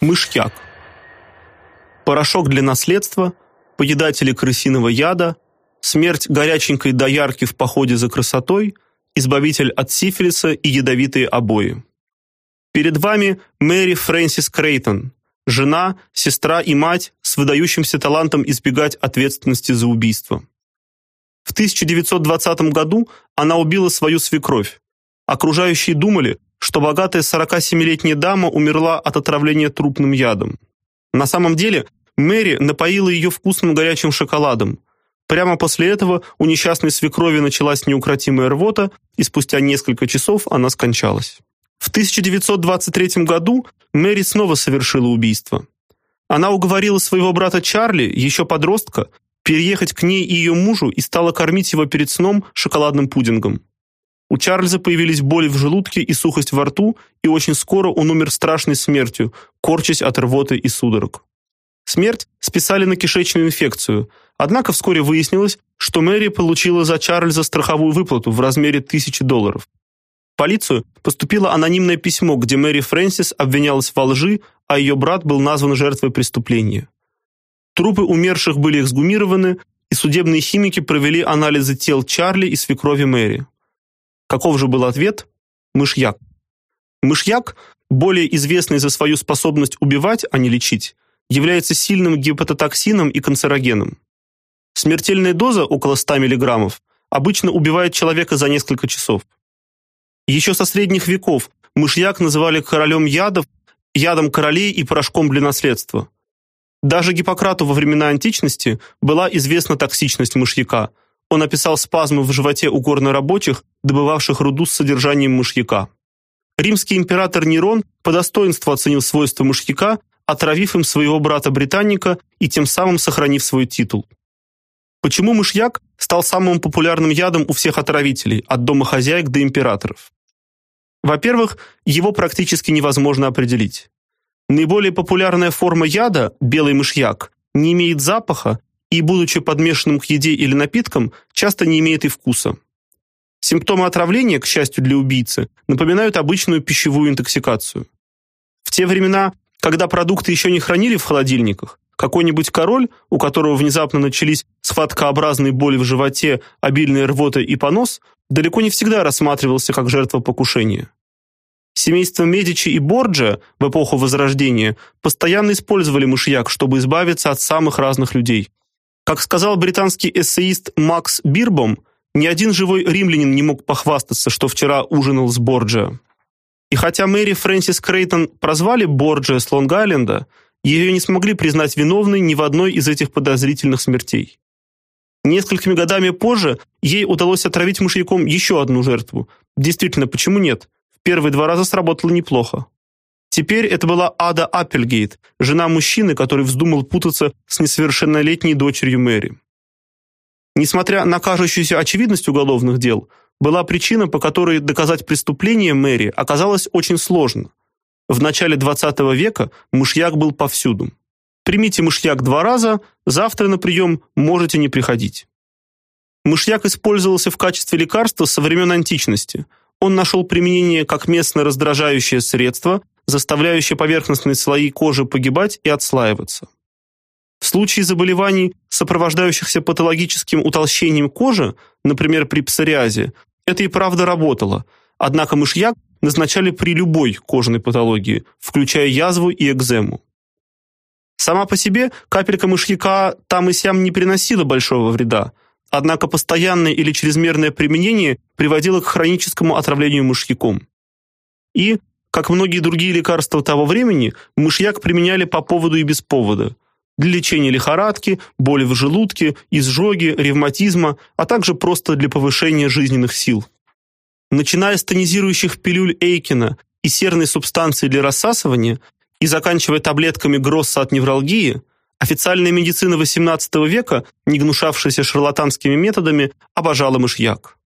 Мышьяк. Порошок для наследства, поедатели крысиного яда, смерть горяченькой доярки в походе за красотой, избавитель от сифилиса и ядовитые обои. Перед вами Мэри Фрэнсис Крейтон, жена, сестра и мать с выдающимся талантом избегать ответственности за убийство. В 1920 году она убила свою свекровь. Окружающие думали, что богатая 47-летняя дама умерла от отравления трупным ядом. На самом деле, Мэри напоила ее вкусным горячим шоколадом. Прямо после этого у несчастной свекрови началась неукротимая рвота, и спустя несколько часов она скончалась. В 1923 году Мэри снова совершила убийство. Она уговорила своего брата Чарли, еще подростка, переехать к ней и ее мужу и стала кормить его перед сном шоколадным пудингом. У Чарльза появились боли в желудке и сухость во рту, и очень скоро он умер страшной смертью, корчась от рвоты и судорог. Смерть списали на кишечную инфекцию. Однако вскоре выяснилось, что Мэри получила за Чарльза страховую выплату в размере тысячи долларов. В полицию поступило анонимное письмо, где Мэри Фрэнсис обвинялась во лжи, а ее брат был назван жертвой преступления. Трупы умерших были эксгумированы, и судебные химики провели анализы тел Чарли и свекрови Мэри. Каков же был ответ? Мышьяк. Мышьяк, более известный за свою способность убивать, а не лечить, является сильным гепатотоксином и канцерогеном. Смертельная доза около 100 мг обычно убивает человека за несколько часов. Еще со средних веков мышьяк называли королем ядов, ядом королей и порошком для наследства. Даже Гиппократу во времена античности была известна токсичность мышьяка, он описал спазмы в животе у горнорабочих, добывавших руду с содержанием мышьяка. Римский император Нерон по достоинству оценил свойства мышьяка, отравив им своего брата-британника и тем самым сохранив свой титул. Почему мышьяк стал самым популярным ядом у всех отравителей, от домохозяек до императоров? Во-первых, его практически невозможно определить. Наиболее популярная форма яда, белый мышьяк, не имеет запаха и, будучи подмешанным к еде или напиткам, часто не имеет и вкуса. Симптомы отравления, к счастью для убийцы, напоминают обычную пищевую интоксикацию. В те времена, когда продукты еще не хранили в холодильниках, какой-нибудь король, у которого внезапно начались схваткообразные боли в животе, обильная рвота и понос, далеко не всегда рассматривался как жертва покушения. Семейство Медичи и Борджиа в эпоху Возрождения постоянно использовали мышьяк, чтобы избавиться от самых разных людей. Как сказал британский эссеист Макс Бирбом, ни один живой римлянин не мог похвастаться, что вчера ужинал с Борджиа. И хотя Мэри Фрэнсис Крейтон прозвали Борджиа с Лонг-Айленда, ее не смогли признать виновной ни в одной из этих подозрительных смертей. Несколькими годами позже ей удалось отравить мышьяком еще одну жертву. Действительно, почему нет? В первые два раза сработало неплохо. Теперь это была Ада Аппельгейт, жена мужчины, который вздумал путаться с несовершеннолетней дочерью Мэри. Несмотря на кажущуюся очевидность уголовных дел, была причина, по которой доказать преступление Мэри оказалось очень сложно. В начале 20 века мышьяк был повсюду. Примите мышьяк два раза, завтра на прием можете не приходить. Мышьяк использовался в качестве лекарства со времен античности. Он нашел применение как местно раздражающее средство, заставляющее поверхностные слои кожи погибать и отслаиваться. В случае заболеваний, сопровождающихся патологическим утолщением кожи, например, при псориазе, это и правда работало. Однако мышьяк назначали при любой кожной патологии, включая язву и экзему. Сама по себе капелька мышьяка там и сям не приносила большого вреда, однако постоянное или чрезмерное применение приводило к хроническому отравлению мышьяком. И как многие другие лекарства того времени, мышьяк применяли по поводу и без повода. Для лечения лихорадки, боли в желудке, изжоги, ревматизма, а также просто для повышения жизненных сил. Начиная с тонизирующих пилюль Эйкина и серной субстанции для рассасывания и заканчивая таблетками Гросса от невралгии, официальная медицина XVIII века, не гнушавшаяся шарлатанскими методами, обожала мышьяк.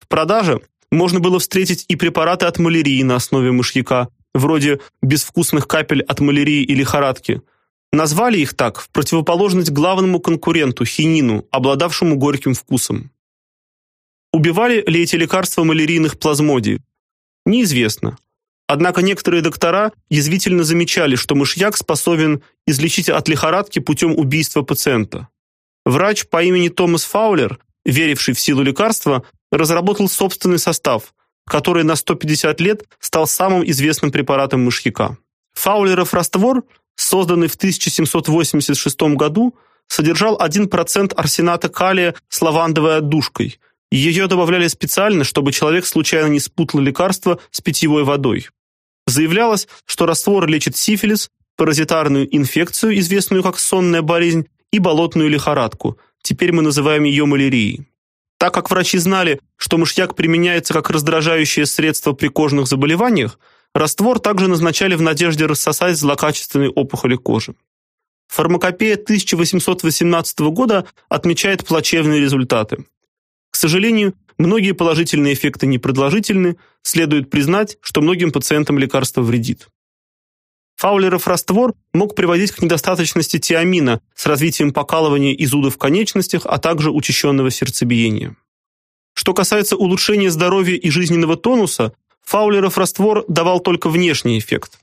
В продаже можно было встретить и препараты от малярии на основе мышьяка, вроде безвкусных капель от малярии и лихорадки. Назвали их так в противоположность главному конкуренту хинину, обладавшему горьким вкусом. Убивали ли эти лекарства малярийных плазмодий? Неизвестно. Однако некоторые доктора язвительно замечали, что мышьяк способен излечить от лихорадки путем убийства пациента. Врач по имени Томас Фаулер, веривший в силу лекарства, разработал собственный состав, который на 150 лет стал самым известным препаратом мышьяка. Фаулеров раствор, созданный в 1786 году, содержал 1% арсената калия с лавандовой отдушкой. Ее добавляли специально, чтобы человек случайно не спутал лекарство с питьевой водой. Заявлялось, что раствор лечит сифилис, паразитарную инфекцию, известную как сонная болезнь, и болотную лихорадку. Теперь мы называем ее малярией. Так как врачи знали, что мышьяк применяется как раздражающее средство при кожных заболеваниях, раствор также назначали в надежде рассосать злокачественные опухоли кожи. Фармакопея 1818 года отмечает плачевные результаты. К сожалению, многие положительные эффекты непродолжительны, следует признать, что многим пациентам лекарство вредит. Фаулеров раствор мог приводить к недостаточности тиамина с развитием покалывания и зуда в конечностях, а также учащенного сердцебиения. Что касается улучшения здоровья и жизненного тонуса, Фаулеров раствор давал только внешний эффект.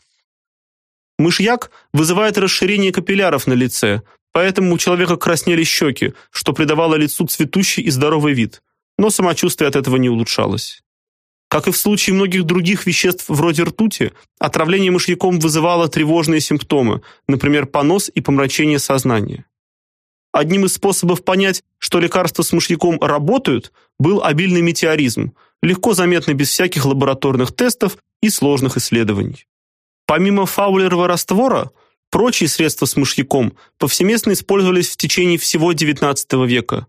Мышьяк вызывает расширение капилляров на лице, поэтому у человека краснели щеки, что придавало лицу цветущий и здоровый вид, но самочувствие от этого не улучшалось. Как и в случае многих других веществ вроде ртути, отравление мышьяком вызывало тревожные симптомы, например, понос и помрачение сознания. Одним из способов понять, что лекарства с мышьяком работают, был обильный метеоризм, легко заметный без всяких лабораторных тестов и сложных исследований. Помимо фаулерова раствора, прочие средства с мышьяком повсеместно использовались в течение всего XIX века.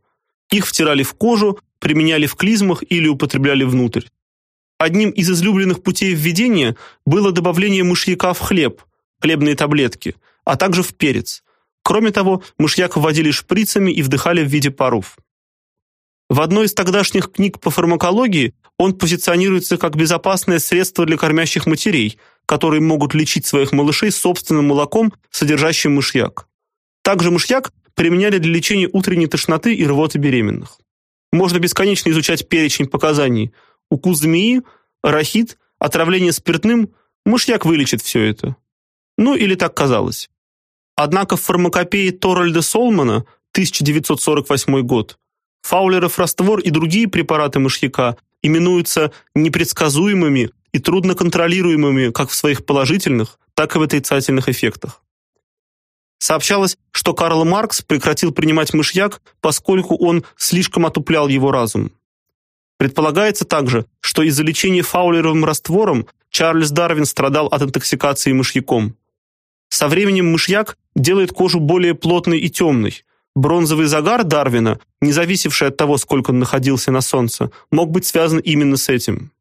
Их втирали в кожу, применяли в клизмах или употребляли внутрь. Одним из излюбленных путей введения было добавление мышьяка в хлеб, хлебные таблетки, а также в перец. Кроме того, мышьяк вводили шприцами и вдыхали в виде паров. В одной из тогдашних книг по фармакологии он позиционируется как безопасное средство для кормящих матерей, которые могут лечить своих малышей собственным молоком, содержащим мышьяк. Также мышьяк применяли для лечения утренней тошноты и рвоты беременных. Можно бесконечно изучать перечень показаний – укус змеи, рахит, отравление спиртным, мышьяк вылечит все это. Ну или так казалось. Однако в фармакопее Торальда Солмана 1948 год Фаулеров раствор и другие препараты мышьяка именуются непредсказуемыми и трудноконтролируемыми как в своих положительных, так и в отрицательных эффектах. Сообщалось, что Карл Маркс прекратил принимать мышьяк, поскольку он слишком отуплял его разум. Предполагается также, что из-за лечения фаулеровым раствором Чарльз Дарвин страдал от интоксикации мышьяком. Со временем мышьяк делает кожу более плотной и темной. Бронзовый загар Дарвина, не зависевший от того, сколько он находился на солнце, мог быть связан именно с этим.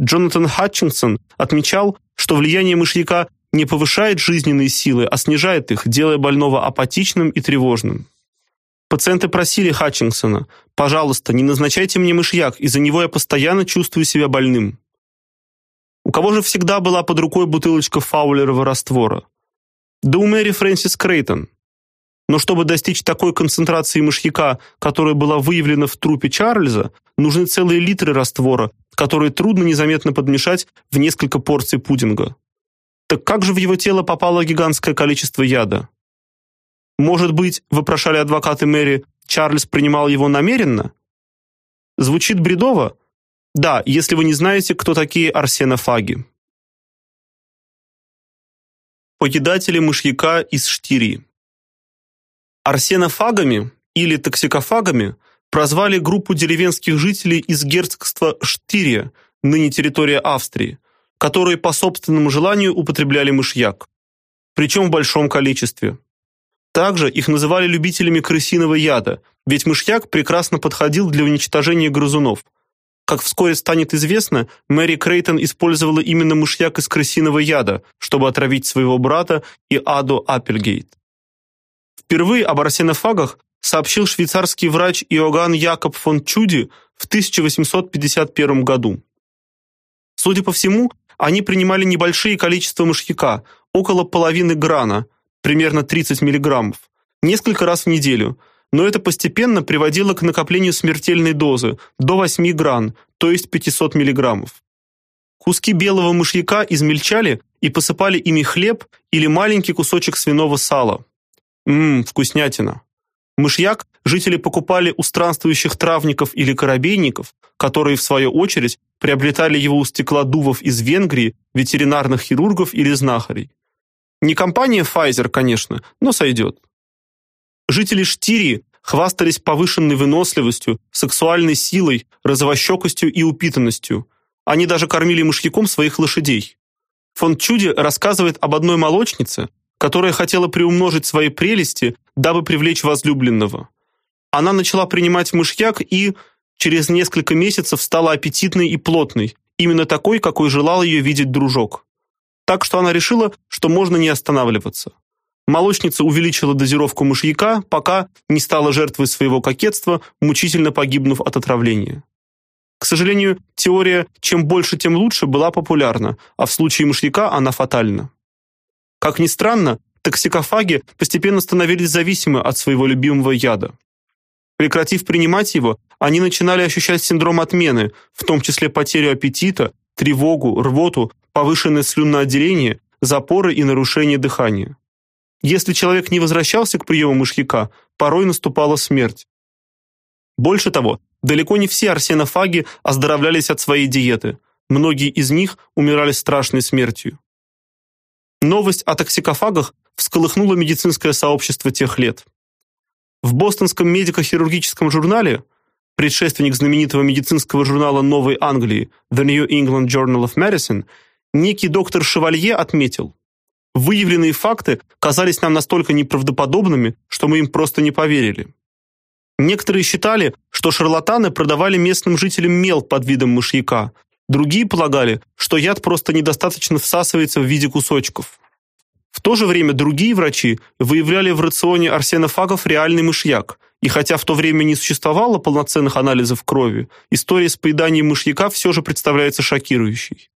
Джонатан Хатчинсон отмечал, что влияние мышьяка не повышает жизненные силы, а снижает их, делая больного апатичным и тревожным. Пациенты просили Хатчинсона: "Пожалуйста, не назначайте мне мышьяк, из-за него я постоянно чувствую себя больным". У кого же всегда была под рукой бутылочка фаулерового раствора? Да у Мэри Фрэнсис Крейтон. Но чтобы достичь такой концентрации мышьяка, которая была выявлена в трупе Чарльза, нужны целые литры раствора, которые трудно незаметно подмешать в несколько порций пудинга. Так как же в его тело попало гигантское количество яда? Может быть, вопрошали адвокаты Мэри, Чарльз принимал его намеренно? Звучит бредово? Да, если вы не знаете, кто такие арсенофаги. Поедатели мышьяка из Штирии. Арсенофагами или токсикофагами прозвали группу деревенских жителей из герцогства Штирия, ныне территория Австрии, которые по собственному желанию употребляли мышьяк, причем в большом количестве. Также их называли любителями крысиного яда, ведь мышьяк прекрасно подходил для уничтожения грызунов. Как вскоре станет известно, Мэри Крейтон использовала именно мышьяк из крысиного яда, чтобы отравить своего брата и Аду Аппельгейт. Впервые об арсенофагах сообщил швейцарский врач Иоганн Якоб фон Чуди в 1851 году. Судя по всему, они принимали небольшие количества мышьяка, около половины грана, примерно 30 мг, несколько раз в неделю, но это постепенно приводило к накоплению смертельной дозы до 8 гран, то есть 500 мг. Куски белого мышьяка измельчали и посыпали ими хлеб или маленький кусочек свиного сала. Мм, вкуснятина. Мышьяк жители покупали у странствующих травников или корабейников, которые в свою очередь приобретали его у стеклодувов из Венгрии, ветеринарных хирургов или знахарей. Не компания Pfizer, конечно, но сойдет. Жители Штирии хвастались повышенной выносливостью, сексуальной силой, розовощекостью и упитанностью. Они даже кормили мышьяком своих лошадей. Фон Чуди рассказывает об одной молочнице, которая хотела приумножить свои прелести, дабы привлечь возлюбленного. Она начала принимать мышьяк и через несколько месяцев стала аппетитной и плотной, именно такой, какой желал ее видеть дружок. Так что она решила, что можно не останавливаться. Молочница увеличила дозировку мышьяка, пока не стала жертвой своего кокетства, мучительно погибнув от отравления. К сожалению, теория «чем больше, тем лучше» была популярна, а в случае мышьяка она фатальна. Как ни странно, токсикофаги постепенно становились зависимы от своего любимого яда. Прекратив принимать его, они начинали ощущать синдром отмены, в том числе потерю аппетита, тревогу, рвоту, повышенное слюноотделение, запоры и нарушение дыхания. Если человек не возвращался к приему мышьяка, порой наступала смерть. Больше того, далеко не все арсенофаги оздоровлялись от своей диеты. Многие из них умирали страшной смертью. Новость о токсикофагах всколыхнула медицинское сообщество тех лет. В бостонском медико-хирургическом журнале, предшественник знаменитого медицинского журнала Новой Англии The New England Journal of Medicine, некий доктор Шевалье отметил: Выявленные факты казались нам настолько неправдоподобными, что мы им просто не поверили. Некоторые считали, что шарлатаны продавали местным жителям мел под видом мышьяка. Другие полагали, что яд просто недостаточно всасывается в виде кусочков. В то же время другие врачи выявляли в рационе арсенофагов реальный мышьяк. И хотя в то время не существовало полноценных анализов крови, история с поеданием мышьяка все же представляется шокирующей.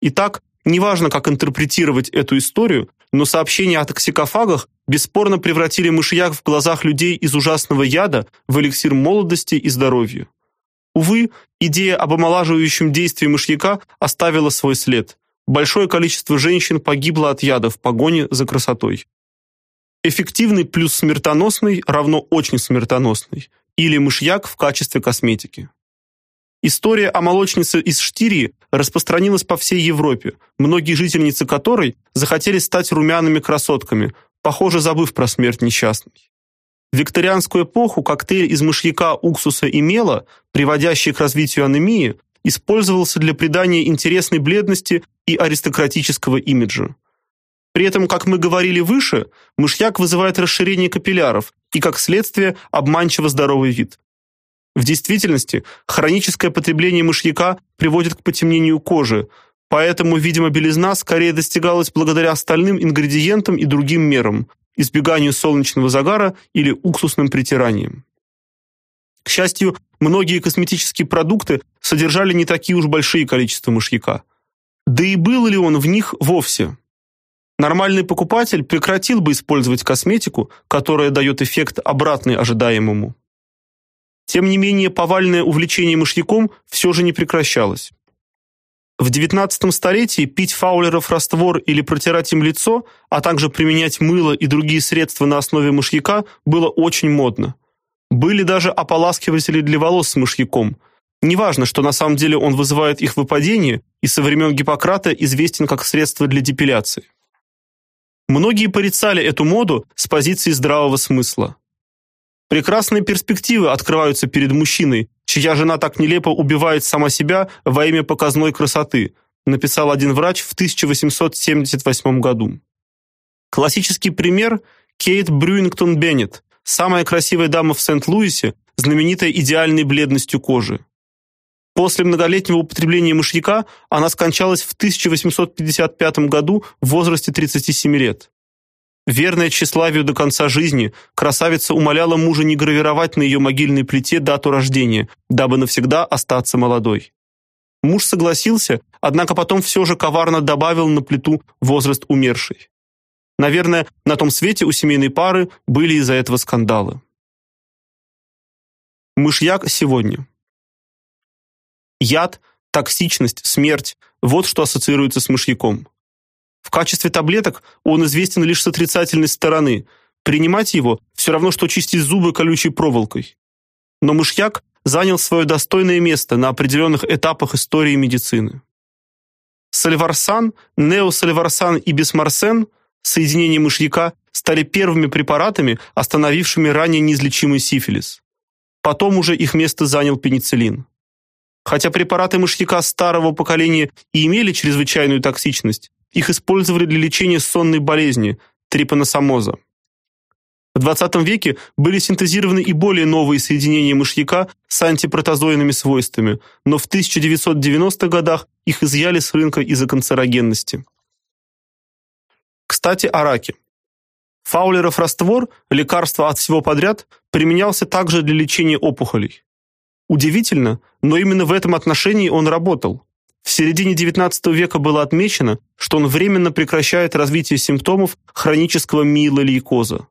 Итак, неважно, как интерпретировать эту историю, но сообщения о токсикофагах бесспорно превратили мышьяк в глазах людей из ужасного яда в эликсир молодости и здоровья. Увы, идея об омолаживающем действии мышьяка оставила свой след большое количество женщин погибло от яда в погоне за красотой. Эффективный плюс смертоносный равно очень смертоносный или мышьяк в качестве косметики. История о молочнице из Штирии распространилась по всей Европе, многие жительницы которой захотели стать румяными красотками, похоже, забыв про смерть несчастной. В викторианскую эпоху коктейль из мышьяка, уксуса и мела, приводящий к развитию анемии, использовался для придания интересной бледности и аристократического имиджа. При этом, как мы говорили выше, мышьяк вызывает расширение капилляров и, как следствие, обманчиво здоровый вид. В действительности, хроническое потребление мышьяка приводит к потемнению кожи, поэтому, видимо, белизна скорее достигалась благодаря остальным ингредиентам и другим мерам, избеганию солнечного загара или уксусным притираниям. К счастью, многие косметические продукты содержали не такие уж большие количества мышьяка. Да и был ли он в них вовсе? Нормальный покупатель прекратил бы использовать косметику, которая дает эффект обратный ожидаемому. Тем не менее, повальное увлечение мышьяком все же не прекращалось. В XIX столетии пить фаулеров раствор или протирать им лицо, а также применять мыло и другие средства на основе мышьяка было очень модно. Были даже ополаскиватели для волос с мышьяком. Неважно, что на самом деле он вызывает их выпадение и со времен Гиппократа известен как средство для депиляции. Многие порицали эту моду с позиции здравого смысла. Прекрасные перспективы открываются перед мужчиной, чья жена так нелепо убивает сама себя во имя показной красоты, написал один врач в 1878 году. Классический пример Кейт Брюингтон Беннет, самая красивая дама в Сент-Луисе, знаменитая идеальной бледностью кожи. После многолетнего употребления мышьяка она скончалась в 1855 году в возрасте 37 лет. Верная тщеславию до конца жизни, красавица умоляла мужа не гравировать на ее могильной плите дату рождения, дабы навсегда остаться молодой. Муж согласился, однако потом все же коварно добавил на плиту возраст умершей. Наверное, на том свете у семейной пары были из-за этого скандалы. Мышьяк сегодня. Яд, токсичность, смерть, Вот что ассоциируется с мышьяком. В качестве таблеток он известен лишь с отрицательной стороны. Принимать его все равно что чистить зубы колючей проволокой. Но мышьяк занял свое достойное место на определенных этапах истории медицины. Сальварсан, неосальварсан и бисмарсен, соединение мышьяка, стали первыми препаратами, остановившими ранее неизлечимый сифилис. Потом уже их место занял пенициллин. Хотя препараты мышьяка старого поколения и имели чрезвычайную токсичность, их использовали для лечения сонной болезни трипаносомоза. В 20 веке были синтезированы и более новые соединения мышьяка с антипротозойными свойствами, но в 1990-х годах их изъяли с рынка из-за канцерогенности. Кстати, о раке. Фаулеров раствор, лекарство от всего подряд, применялся также для лечения опухолей. Удивительно, но именно в этом отношении он работал. В середине XIX века было отмечено, что он временно прекращает развитие симптомов хронического миелолейкоза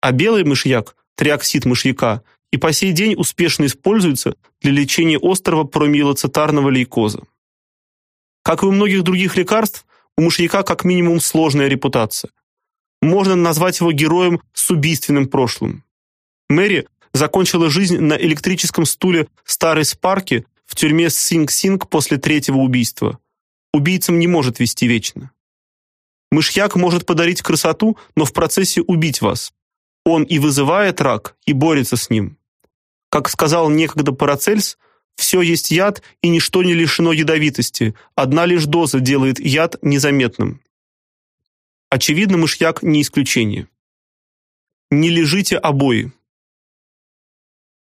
а белый мышьяк, триоксид мышьяка, и по сей день успешно используется для лечения острого промиелоцитарного лейкоза. Как и у многих других лекарств, у мышьяка как минимум сложная репутация. Можно назвать его героем с убийственным прошлым. Мэри закончила жизнь на электрическом стуле старой Спарки в тюрьме Синг-Синг после третьего убийства. Убийцам не может вести вечно. Мышьяк может подарить красоту, но в процессе убить вас. Он и вызывает рак, и борется с ним. Как сказал некогда Парацельс, все есть яд, и ничто не лишено ядовитости. Одна лишь доза делает яд незаметным. Очевидно, мышьяк не исключение. Не лежите обои.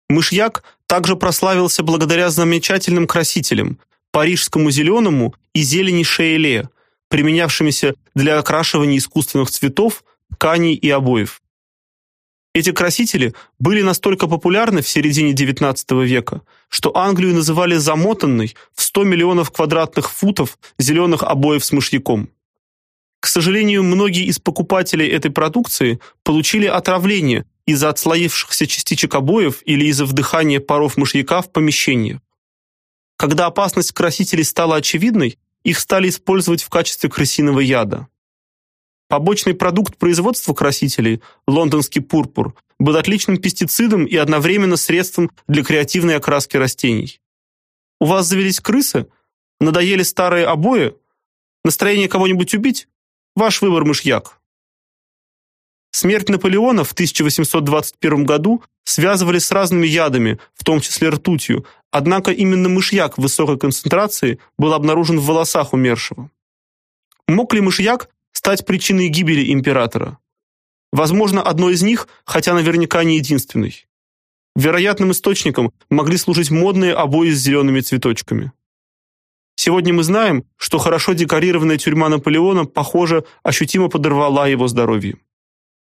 Мышьяк также прославился благодаря замечательным красителям парижскому зеленому и зелени шейле, применявшимися для окрашивания искусственных цветов, тканей и обоев. Эти красители были настолько популярны в середине XIX века, что Англию называли замотанной в 100 миллионов квадратных футов зеленых обоев с мышьяком. К сожалению, многие из покупателей этой продукции получили отравление из-за отслоившихся частичек обоев или из-за вдыхания паров мышьяка в помещении. Когда опасность красителей стала очевидной, их стали использовать в качестве крысиного яда. Побочный продукт производства красителей, лондонский пурпур, был отличным пестицидом и одновременно средством для креативной окраски растений. У вас завелись крысы? Надоели старые обои? Настроение кого-нибудь убить? Ваш выбор мышьяк. Смерть Наполеона в 1821 году связывали с разными ядами, в том числе ртутью, однако именно мышьяк в высокой концентрации был обнаружен в волосах умершего. Мог ли мышьяк стать причиной гибели императора. Возможно, одной из них, хотя наверняка не единственной. Вероятным источником могли служить модные обои с зелеными цветочками. Сегодня мы знаем, что хорошо декорированная тюрьма Наполеона, похоже, ощутимо подорвала его здоровье.